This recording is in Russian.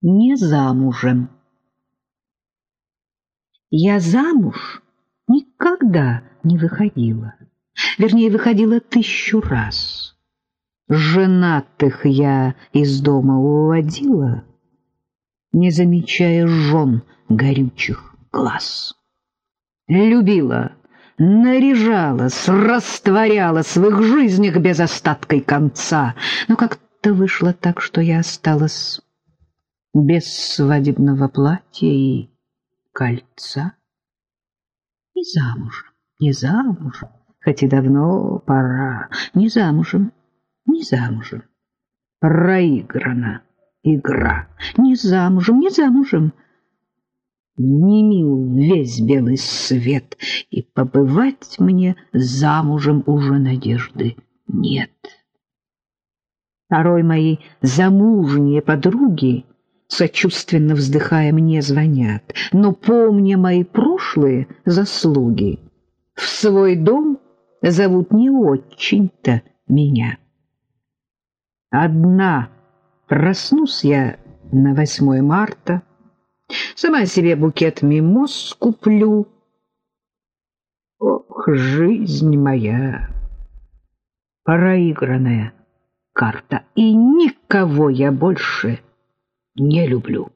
не замужем. Я замуж никогда не выходила. Вернее, выходила тысячу раз. Женатых я из дома уводила, не замечая жен горючих глаз. Любила, наряжалась, растворялась в их жизнях без остатка и конца. Но как-то вышло так, что я осталась без свадебного платья и кольца. Не замужем, не замужем, хоть и давно пора, не замужем, не замужем. Проиграна игра, не замужем, не замужем. Не мил весь белый свет, и побывать мне замужем уже надежды нет. Порой мои замужние подруги сочувственно вздыхая, мне звонят, но, помня мои прошлые заслуги, в свой дом зовут не очень-то меня. Одна. Проснусь я на 8 марта, сама себе букет мимоз куплю. Ох, жизнь моя, проигранная карта, и никого я больше не люблю.